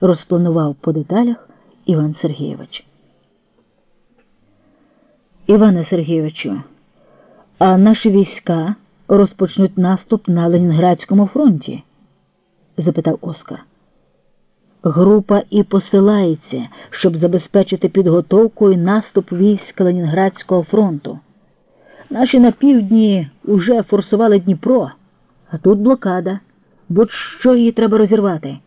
розпланував по деталях Іван Сергійович. Іване Сергійовичу, а наші війська розпочнуть наступ на Ленінградському фронті? запитав Оскар. Група і посилається, щоб забезпечити підготовку і наступ військ Ленінградського фронту. Наші на півдні уже форсували Дніпро, а тут блокада. Будь-що її треба розірвати,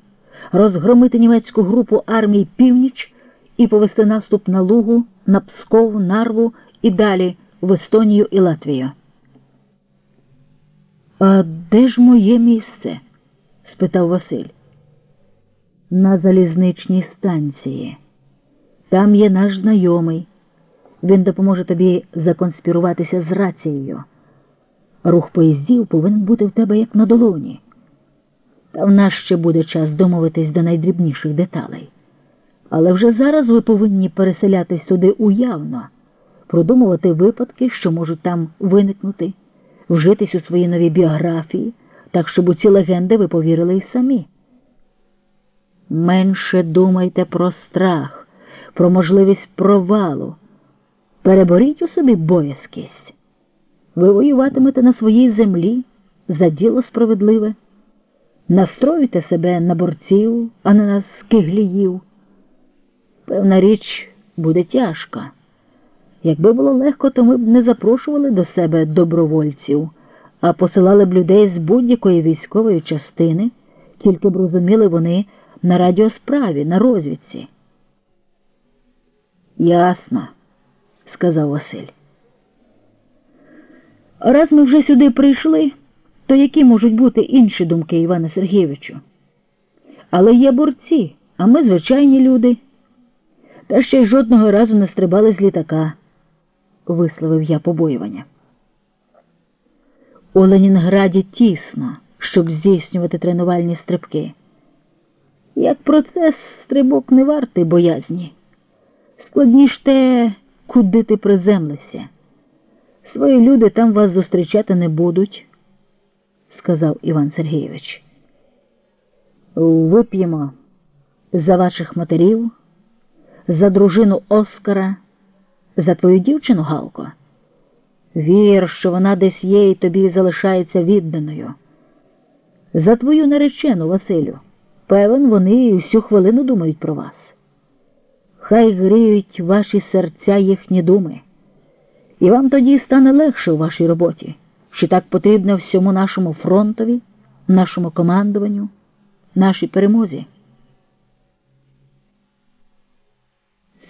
розгромити німецьку групу армій північ і повести наступ на Лугу, на Псков, Нарву і далі в Естонію і Латвію. А де ж моє місце? спитав Василь. На залізничній станції. Там є наш знайомий. Він допоможе тобі законспіруватися з рацією. Рух поїздів повинен бути в тебе як на долоні. Та в нас ще буде час домовитись до найдрібніших деталей. Але вже зараз ви повинні переселятись сюди уявно, продумувати випадки, що можуть там виникнути, вжитись у свої нові біографії, так щоб у ці легенди ви повірили й самі. Менше думайте про страх, про можливість провалу. Переборіть у собі боязкість. Ви воюватимете на своїй землі за діло справедливе. Настроюйте себе на борців, а не на скигліїв. Певна річ буде тяжка. Якби було легко, то ми б не запрошували до себе добровольців, а посилали б людей з будь-якої військової частини, тільки б розуміли вони на радіосправі, на розвідці. Ясно, сказав Василь. Раз ми вже сюди прийшли, то які можуть бути інші думки Івана Сергійовичу? Але є борці, а ми звичайні люди. Та ще й жодного разу не стрибали з літака, висловив я побоювання. У Ленінграді тісно, щоб здійснювати тренувальні стрибки. Як процес стрибок не вартий боязні. Складніш те, куди ти приземлишся. Свої люди там вас зустрічати не будуть, сказав Іван Сергійович. Вип'ємо за ваших матерів, за дружину Оскара, за твою дівчину Галко. Вір, що вона десь є і тобі залишається відданою. За твою наречену, Василю. Певен, вони всю хвилину думають про вас. Хай гріють ваші серця їхні думи, і вам тоді стане легше у вашій роботі, що так потрібно всьому нашому фронтові, нашому командуванню, нашій перемозі.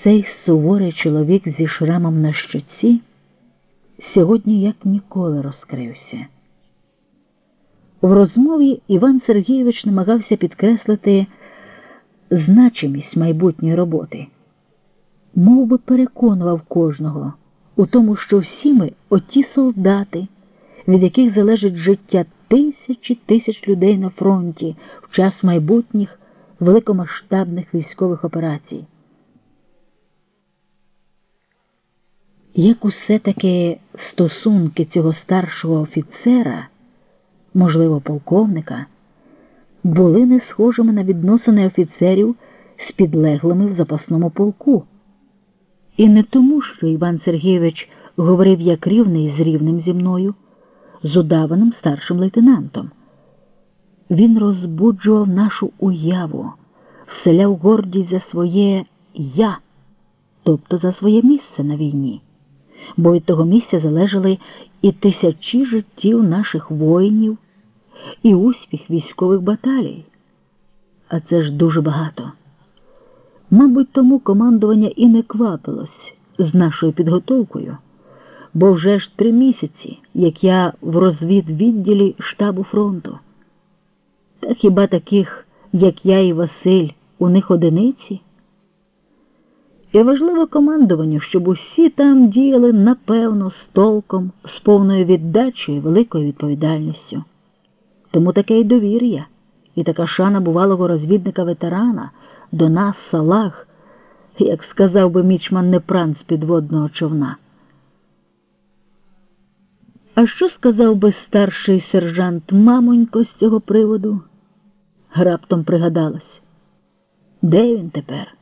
Цей суворий чоловік зі шрамом на щоці сьогодні як ніколи розкрився. В розмові Іван Сергійович намагався підкреслити значимість майбутньої роботи, Мов би переконував кожного у тому, що всі ми оті солдати, від яких залежить життя тисячі тисяч людей на фронті в час майбутніх великомасштабних військових операцій. Як усе таки стосунки цього старшого офіцера можливо, полковника, були не схожими на відносини офіцерів з підлеглими в запасному полку. І не тому, що Іван Сергійович говорив як рівний з рівним зі мною, з удаваним старшим лейтенантом. Він розбуджував нашу уяву, вселяв гордість за своє я, тобто за своє місце на війні, бо від того місця залежали і тисячі життів наших воїнів, і успіх військових баталій. А це ж дуже багато. Мабуть, тому командування і не квапилось з нашою підготовкою, бо вже ж три місяці, як я в розвідвідділі штабу фронту. Та хіба таких, як я і Василь, у них одиниці? І важливо командуванню, щоб усі там діяли напевно, з толком, з повною віддачею і великою відповідальністю. Тому таке й довір'я, і така шана бувалого розвідника ветерана до нас, салах, як сказав би мічман Непран з підводного човна. А що сказав би старший сержант мамонько з цього приводу? Раптом пригадалось. Де він тепер?